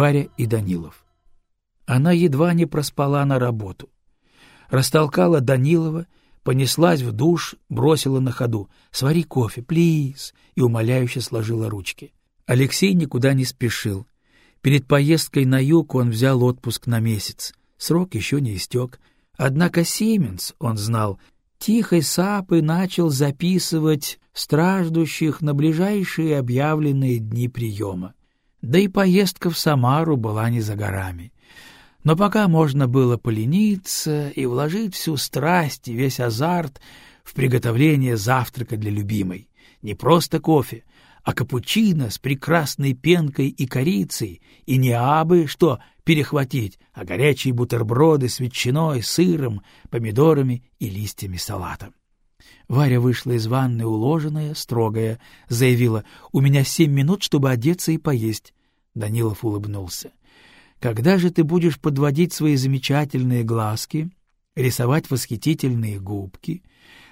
Варя и Данилов. Она едва не проспала на работу. Растолкала Данилова, понеслась в душ, бросила на ходу «Свари кофе, плиз!» и умоляюще сложила ручки. Алексей никуда не спешил. Перед поездкой на юг он взял отпуск на месяц. Срок еще не истек. Однако Сименс, он знал, тихой сапой начал записывать страждущих на ближайшие объявленные дни приема. Да и поездка в Самару была не за горами. Но пока можно было полениться и вложить всю страсть и весь азарт в приготовление завтрака для любимой. Не просто кофе, а капучино с прекрасной пенкой и корицей, и не абы что перехватить, а горячие бутерброды с ветчиной, сыром, помидорами и листьями салата. Варя вышла из ванны уложенная, строгая, заявила «У меня семь минут, чтобы одеться и поесть». Данилов улыбнулся. «Когда же ты будешь подводить свои замечательные глазки, рисовать восхитительные губки?»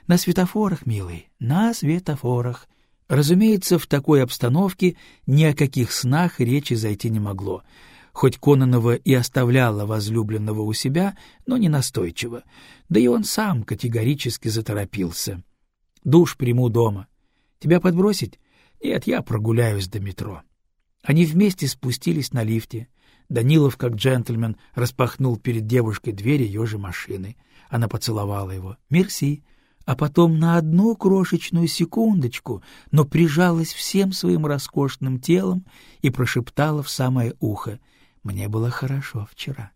«На светофорах, милый, на светофорах», Разумеется, в такой обстановке ни о каких снах речи зайти не могло. Хоть Кононова и оставляла возлюбленного у себя, но не настойчиво. Да и он сам категорически заторопился. «Душ приму дома. Тебя подбросить? Нет, я прогуляюсь до метро». Они вместе спустились на лифте. Данилов, как джентльмен, распахнул перед девушкой дверь ее же машины. Она поцеловала его. «Мерси» а потом на одну крошечную секундочку, но прижалась всем своим роскошным телом и прошептала в самое ухо «Мне было хорошо вчера».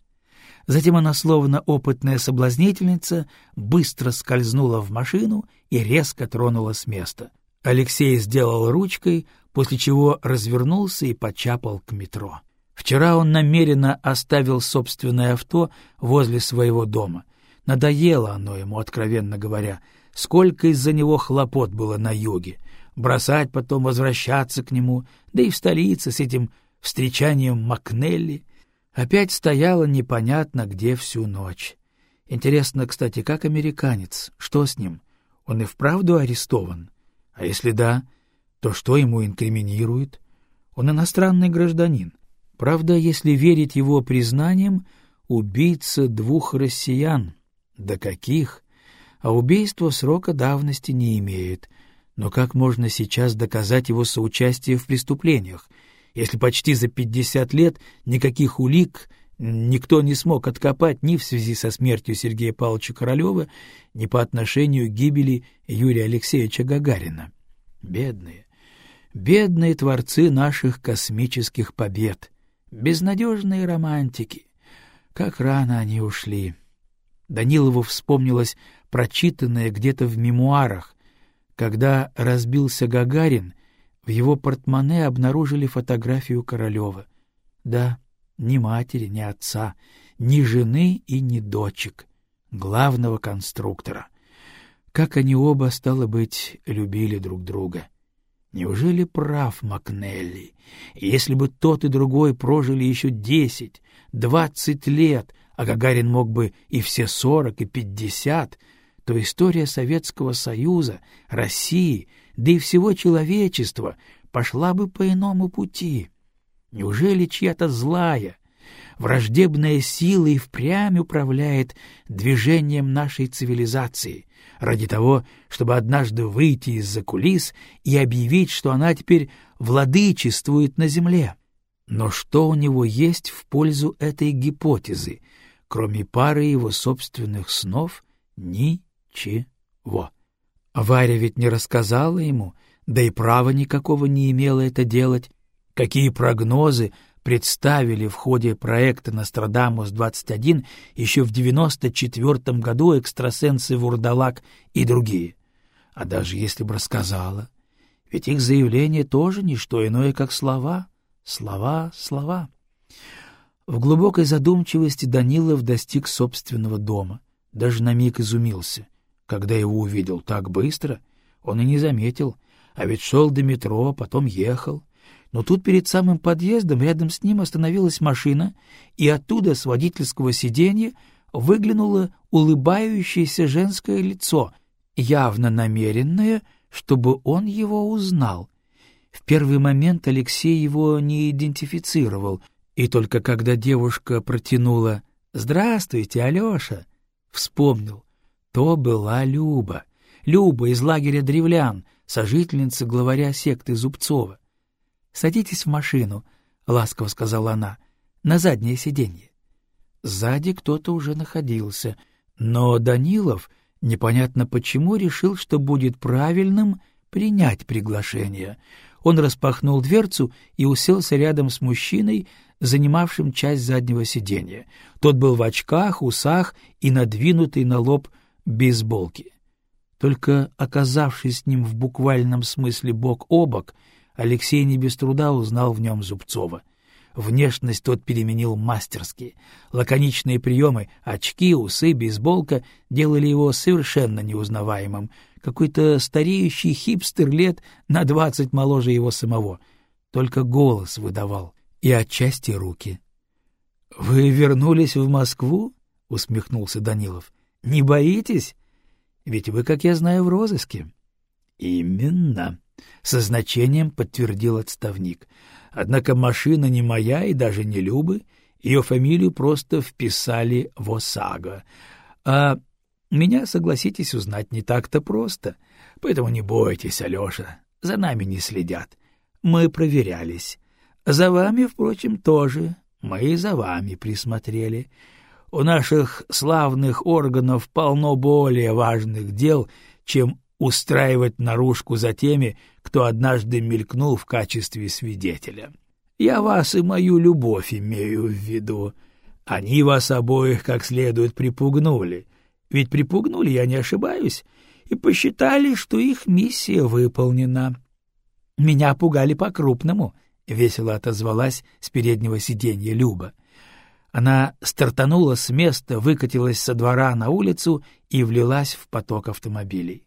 Затем она, словно опытная соблазнительница, быстро скользнула в машину и резко тронула с места. Алексей сделал ручкой, после чего развернулся и почапал к метро. Вчера он намеренно оставил собственное авто возле своего дома. Надоело оно ему, откровенно говоря, Сколько из-за него хлопот было на юге. Бросать потом, возвращаться к нему, да и в столице с этим встречанием Макнелли. Опять стояла непонятно где всю ночь. Интересно, кстати, как американец? Что с ним? Он и вправду арестован? А если да, то что ему инкриминирует? Он иностранный гражданин. Правда, если верить его признаниям, убийца двух россиян. Да каких? а убийство срока давности не имеет. Но как можно сейчас доказать его соучастие в преступлениях, если почти за пятьдесят лет никаких улик никто не смог откопать ни в связи со смертью Сергея Павловича Королева, ни по отношению к гибели Юрия Алексеевича Гагарина? Бедные, бедные творцы наших космических побед, безнадежные романтики. Как рано они ушли. Данилову вспомнилось прочитанное где-то в мемуарах. Когда разбился Гагарин, в его портмоне обнаружили фотографию Королева. Да, ни матери, ни отца, ни жены и ни дочек, главного конструктора. Как они оба, стало быть, любили друг друга. Неужели прав Макнелли? Если бы тот и другой прожили еще десять, двадцать лет, а Гагарин мог бы и все сорок, и пятьдесят, то история Советского Союза, России, да и всего человечества пошла бы по иному пути. Неужели чья-то злая, враждебная сила и впрямь управляет движением нашей цивилизации ради того, чтобы однажды выйти из-за кулис и объявить, что она теперь владычествует на земле? Но что у него есть в пользу этой гипотезы, кроме пары его собственных снов, ни чего? Варя ведь не рассказала ему, да и права никакого не имела это делать. Какие прогнозы представили в ходе проекта «Нострадамус-21» еще в 94 году экстрасенсы Вурдалак и другие. А даже если бы рассказала, ведь их заявление тоже не что иное, как слова, слова, слова. В глубокой задумчивости Данилов достиг собственного дома, даже на миг изумился. Когда его увидел так быстро, он и не заметил, а ведь шел до метро, потом ехал. Но тут перед самым подъездом рядом с ним остановилась машина, и оттуда с водительского сиденья выглянуло улыбающееся женское лицо, явно намеренное, чтобы он его узнал. В первый момент Алексей его не идентифицировал, И только когда девушка протянула «Здравствуйте, Алеша!» вспомнил, то была Люба. Люба из лагеря древлян, сожительница главаря секты Зубцова. «Садитесь в машину», — ласково сказала она, — «на заднее сиденье». Сзади кто-то уже находился, но Данилов, непонятно почему, решил, что будет правильным принять приглашение. Он распахнул дверцу и уселся рядом с мужчиной, занимавшим часть заднего сиденья. Тот был в очках, усах и надвинутый на лоб бейсболки. Только оказавшись с ним в буквальном смысле бок о бок, Алексей не без труда узнал в нем Зубцова. Внешность тот переменил мастерски. Лаконичные приемы, очки, усы, бейсболка делали его совершенно неузнаваемым. Какой-то стареющий хипстер лет на двадцать моложе его самого. Только голос выдавал и отчасти руки. — Вы вернулись в Москву? — усмехнулся Данилов. — Не боитесь? Ведь вы, как я знаю, в розыске. — Именно, — со значением подтвердил отставник. Однако машина не моя и даже не Любы, ее фамилию просто вписали в ОСАГО. А меня, согласитесь, узнать не так-то просто. Поэтому не бойтесь, Алеша, за нами не следят. Мы проверялись. За вами, впрочем, тоже. Мы и за вами присмотрели. У наших славных органов полно более важных дел, чем устраивать наружку за теми, кто однажды мелькнул в качестве свидетеля. Я вас и мою любовь имею в виду. Они вас обоих как следует припугнули. Ведь припугнули, я не ошибаюсь, и посчитали, что их миссия выполнена. Меня пугали по-крупному, — весело отозвалась с переднего сиденья Люба. Она стартанула с места, выкатилась со двора на улицу и влилась в поток автомобилей.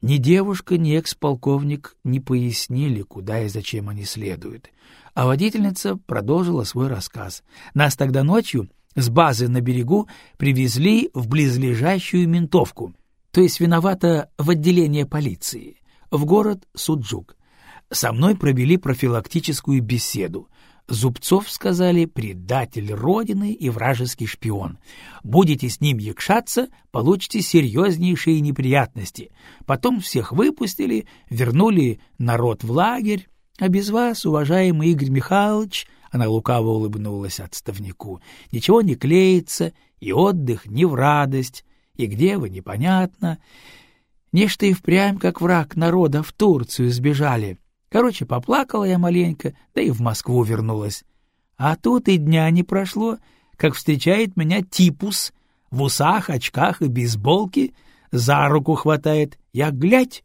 Ни девушка, ни экс-полковник не пояснили, куда и зачем они следуют. А водительница продолжила свой рассказ. Нас тогда ночью с базы на берегу привезли в близлежащую ментовку, то есть виновата в отделение полиции, в город Суджук. Со мной провели профилактическую беседу. Зубцов, сказали, предатель Родины и вражеский шпион. Будете с ним якшаться, получите серьезнейшие неприятности. Потом всех выпустили, вернули народ в лагерь. А без вас, уважаемый Игорь Михайлович, она лукаво улыбнулась отставнику, ничего не клеится, и отдых не в радость, и где вы, непонятно. Нечто и впрямь, как враг народа, в Турцию сбежали. Короче, поплакала я маленько, да и в Москву вернулась. А тут и дня не прошло, как встречает меня типус в усах, очках и бейсболке, за руку хватает. Я глядь,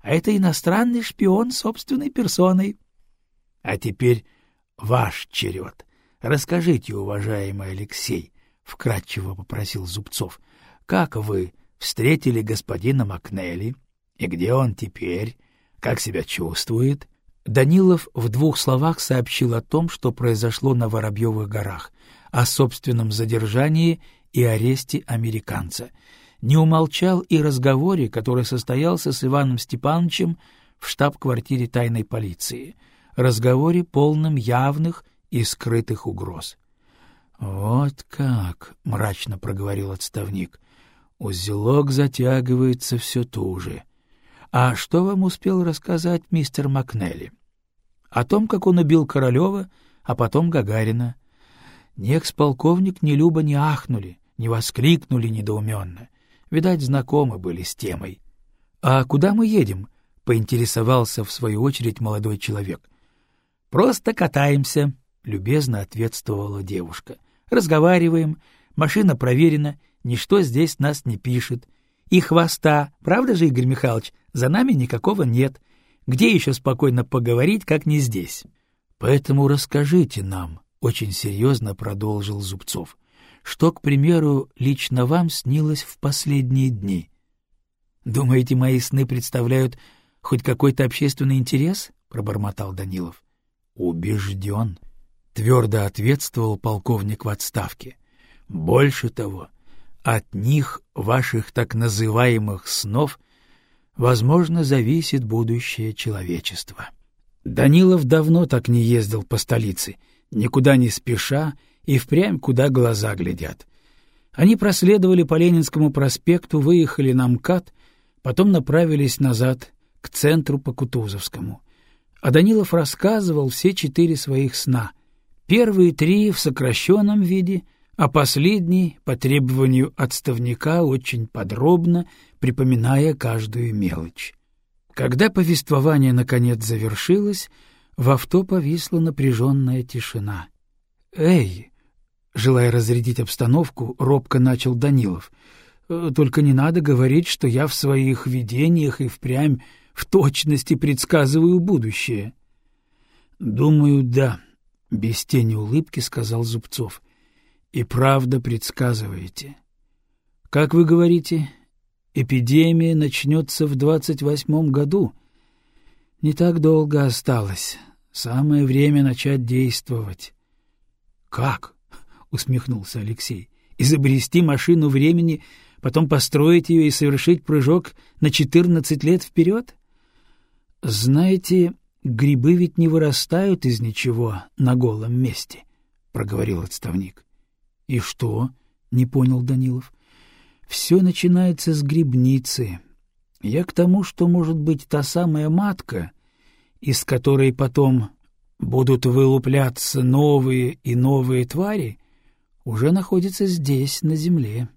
а это иностранный шпион собственной персоной. А теперь ваш черед. Расскажите, уважаемый Алексей, — вкратчиво попросил Зубцов, — как вы встретили господина Макнелли и где он теперь? Как себя чувствует? Данилов в двух словах сообщил о том, что произошло на Воробьевых горах, о собственном задержании и аресте американца. Не умолчал и разговоре, который состоялся с Иваном Степановичем в штаб-квартире тайной полиции, разговоре полном явных и скрытых угроз. — Вот как, — мрачно проговорил отставник, — узелок затягивается все туже. — а что вам успел рассказать мистер Макнелли? О том, как он убил Королева, а потом Гагарина. Ни экс-полковник, ни Люба не ахнули, не воскликнули недоуменно. Видать, знакомы были с темой. — А куда мы едем? — поинтересовался в свою очередь молодой человек. — Просто катаемся, — любезно ответствовала девушка. — Разговариваем, машина проверена, ничто здесь нас не пишет. И хвоста, правда же, Игорь Михайлович, за нами никакого нет. Где еще спокойно поговорить, как не здесь? Поэтому расскажите нам, — очень серьезно продолжил Зубцов, — что, к примеру, лично вам снилось в последние дни. Думаете, мои сны представляют хоть какой-то общественный интерес? — пробормотал Данилов. Убежден, — твердо ответствовал полковник в отставке. Больше того, от них, ваших так называемых снов, возможно, зависит будущее человечества. Данилов давно так не ездил по столице, никуда не спеша и впрямь куда глаза глядят. Они проследовали по Ленинскому проспекту, выехали на МКАД, потом направились назад к центру по Кутузовскому. А Данилов рассказывал все четыре своих сна. Первые три в сокращенном виде, а последний, по требованию отставника, очень подробно, припоминая каждую мелочь. Когда повествование наконец завершилось, в авто повисла напряженная тишина. «Эй!» — желая разрядить обстановку, робко начал Данилов. «Э, «Только не надо говорить, что я в своих видениях и впрямь в точности предсказываю будущее». «Думаю, да», — без тени улыбки сказал Зубцов. «И правда предсказываете». «Как вы говорите, Эпидемия начнется в двадцать восьмом году. Не так долго осталось. Самое время начать действовать. — Как? — усмехнулся Алексей. — Изобрести машину времени, потом построить ее и совершить прыжок на четырнадцать лет вперед? — Знаете, грибы ведь не вырастают из ничего на голом месте, — проговорил отставник. — И что? — не понял Данилов. Все начинается с грибницы. Я к тому, что может быть та самая матка, из которой потом будут вылупляться новые и новые твари, уже находится здесь, на земле.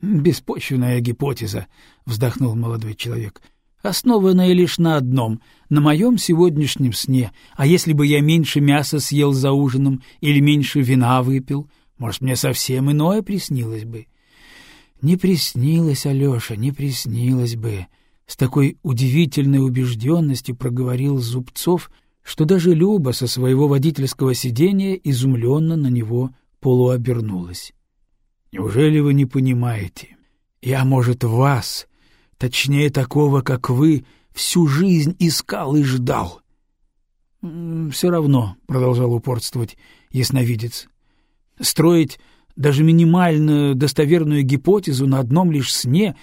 «Беспочвенная гипотеза», — вздохнул молодой человек, — «основанная лишь на одном — на моем сегодняшнем сне. А если бы я меньше мяса съел за ужином или меньше вина выпил, может, мне совсем иное приснилось бы. Не приснилось, Алёша, не приснилось бы. С такой удивительной убежденностью проговорил Зубцов, что даже Люба со своего водительского сиденья изумленно на него полуобернулась. «Неужели вы не понимаете? Я, может, вас, точнее такого, как вы, всю жизнь искал и ждал». «Все равно», — продолжал упорствовать ясновидец, — «строить даже минимальную достоверную гипотезу на одном лишь сне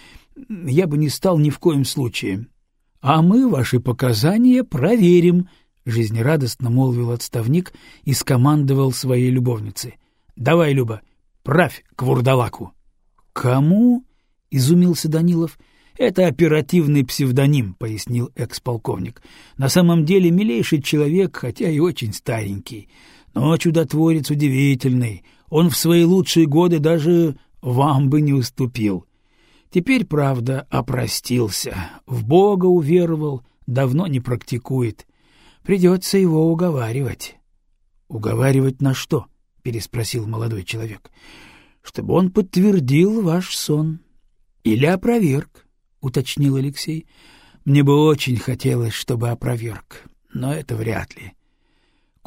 я бы не стал ни в коем случае. — А мы ваши показания проверим, — жизнерадостно молвил отставник и скомандовал своей любовнице. — Давай, Люба, правь к вурдалаку. — Кому? — изумился Данилов. — Это оперативный псевдоним, — пояснил экс-полковник. — На самом деле милейший человек, хотя и очень старенький. Но чудотворец удивительный — он в свои лучшие годы даже вам бы не уступил. Теперь, правда, опростился, в Бога уверовал, давно не практикует. Придется его уговаривать. — Уговаривать на что? — переспросил молодой человек. — Чтобы он подтвердил ваш сон. — Или опроверг, — уточнил Алексей. — Мне бы очень хотелось, чтобы опроверг, но это вряд ли. —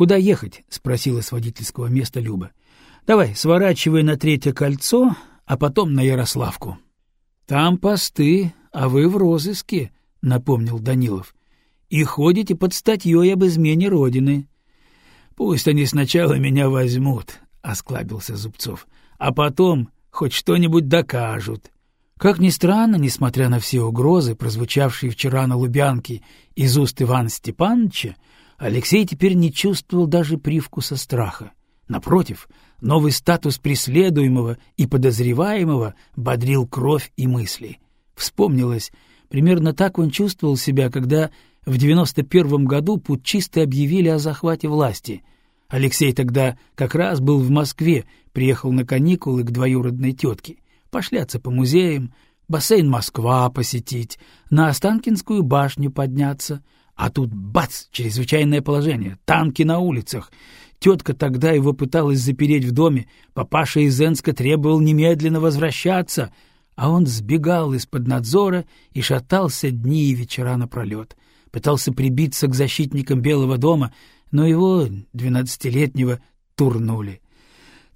Куда ехать? — спросила с водительского места Люба. — Давай, сворачивай на третье кольцо, а потом на Ярославку. — Там посты, а вы в розыске, — напомнил Данилов. — И ходите под статьей об измене Родины. — Пусть они сначала меня возьмут, — осклабился Зубцов, — а потом хоть что-нибудь докажут. Как ни странно, несмотря на все угрозы, прозвучавшие вчера на Лубянке из уст Ивана Степановича, Алексей теперь не чувствовал даже привкуса страха. Напротив, новый статус преследуемого и подозреваемого бодрил кровь и мысли. Вспомнилось, примерно так он чувствовал себя, когда в 91 году путчисты объявили о захвате власти. Алексей тогда как раз был в Москве, приехал на каникулы к двоюродной тетке, пошляться по музеям, бассейн Москва посетить, на Останкинскую башню подняться, а тут бац, чрезвычайное положение, танки на улицах, Тетка тогда его пыталась запереть в доме, папаша из Энска требовал немедленно возвращаться, а он сбегал из-под надзора и шатался дни и вечера напролет. Пытался прибиться к защитникам Белого дома, но его, двенадцатилетнего, турнули.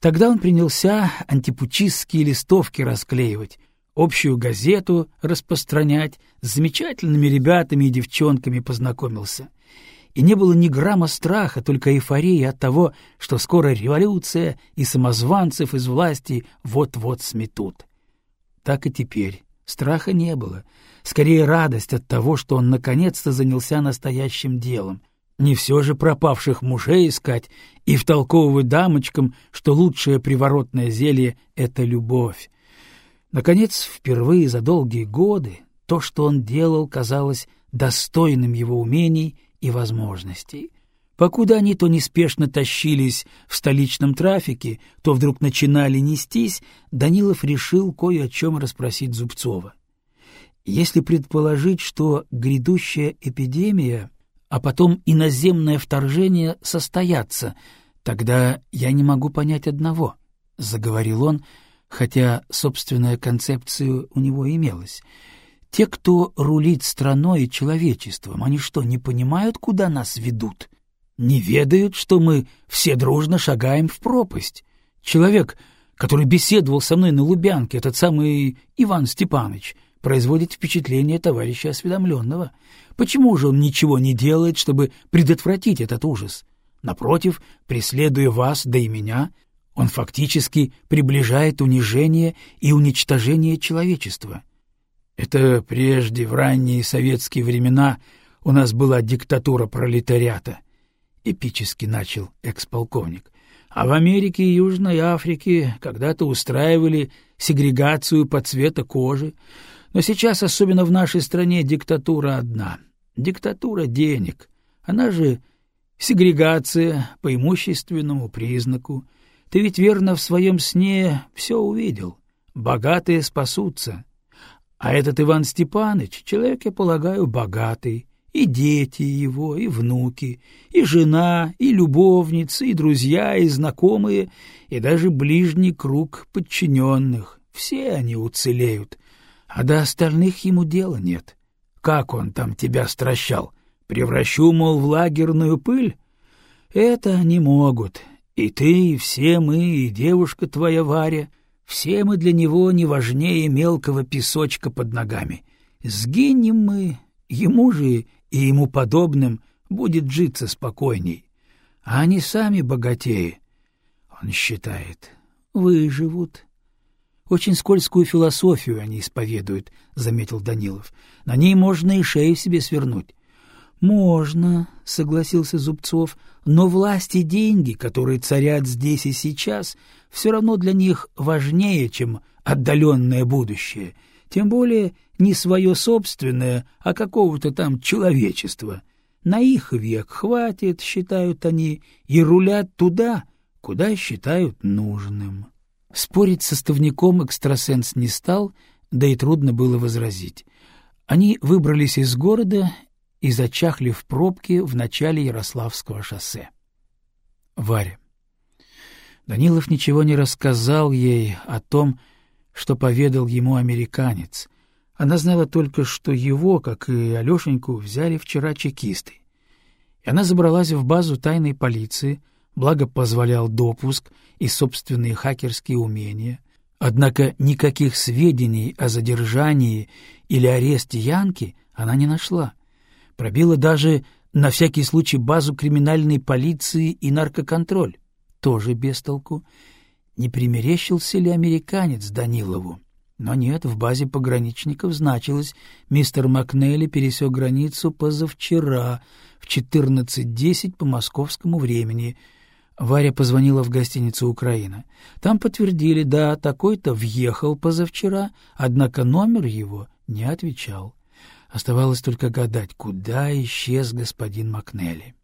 Тогда он принялся антипучистские листовки расклеивать, общую газету распространять, с замечательными ребятами и девчонками познакомился и не было ни грамма страха, только эйфория от того, что скоро революция и самозванцев из власти вот-вот сметут. Так и теперь. Страха не было. Скорее радость от того, что он наконец-то занялся настоящим делом. Не все же пропавших мужей искать и втолковывать дамочкам, что лучшее приворотное зелье — это любовь. Наконец, впервые за долгие годы то, что он делал, казалось достойным его умений и возможностей. Покуда они то неспешно тащились в столичном трафике, то вдруг начинали нестись, Данилов решил кое о чем расспросить Зубцова. Если предположить, что грядущая эпидемия, а потом иноземное вторжение состоятся, тогда я не могу понять одного, — заговорил он, хотя собственная концепция у него имелась. Те, кто рулит страной и человечеством, они что, не понимают, куда нас ведут? Не ведают, что мы все дружно шагаем в пропасть? Человек, который беседовал со мной на Лубянке, этот самый Иван Степанович, производит впечатление товарища осведомленного. Почему же он ничего не делает, чтобы предотвратить этот ужас? Напротив, преследуя вас, да и меня, он фактически приближает унижение и уничтожение человечества. Это прежде, в ранние советские времена, у нас была диктатура пролетариата, — эпически начал экс-полковник. А в Америке и Южной Африке когда-то устраивали сегрегацию по цвету кожи, но сейчас, особенно в нашей стране, диктатура одна. Диктатура денег. Она же сегрегация по имущественному признаку. Ты ведь верно в своем сне все увидел. Богатые спасутся. А этот Иван Степанович, человек, я полагаю, богатый. И дети его, и внуки, и жена, и любовницы, и друзья, и знакомые, и даже ближний круг подчиненных. Все они уцелеют а до остальных ему дела нет. Как он там тебя стращал? Превращу, мол, в лагерную пыль? Это они могут. И ты, и все мы, и девушка твоя Варя, все мы для него не важнее мелкого песочка под ногами. Сгинем мы, ему же и ему подобным будет житься спокойней. А они сами богатеи, он считает, выживут. Очень скользкую философию они исповедуют, — заметил Данилов. — На ней можно и шею себе свернуть. — Можно, — согласился Зубцов, — но власть и деньги, которые царят здесь и сейчас, все равно для них важнее, чем отдаленное будущее, тем более не свое собственное, а какого-то там человечества. На их век хватит, считают они, и рулят туда, куда считают нужным. Спорить с составником экстрасенс не стал, да и трудно было возразить. Они выбрались из города и зачахли в пробке в начале Ярославского шоссе. Варя. Данилов ничего не рассказал ей о том, что поведал ему американец. Она знала только, что его, как и Алешеньку, взяли вчера чекисты. И она забралась в базу тайной полиции — благо позволял допуск и собственные хакерские умения. Однако никаких сведений о задержании или аресте Янки она не нашла. Пробила даже на всякий случай базу криминальной полиции и наркоконтроль. Тоже без толку. Не примерещился ли американец Данилову? Но нет, в базе пограничников значилось, мистер Макнелли пересек границу позавчера в 14.10 по московскому времени — Варя позвонила в гостиницу «Украина». Там подтвердили, да, такой-то въехал позавчера, однако номер его не отвечал. Оставалось только гадать, куда исчез господин Макнелли.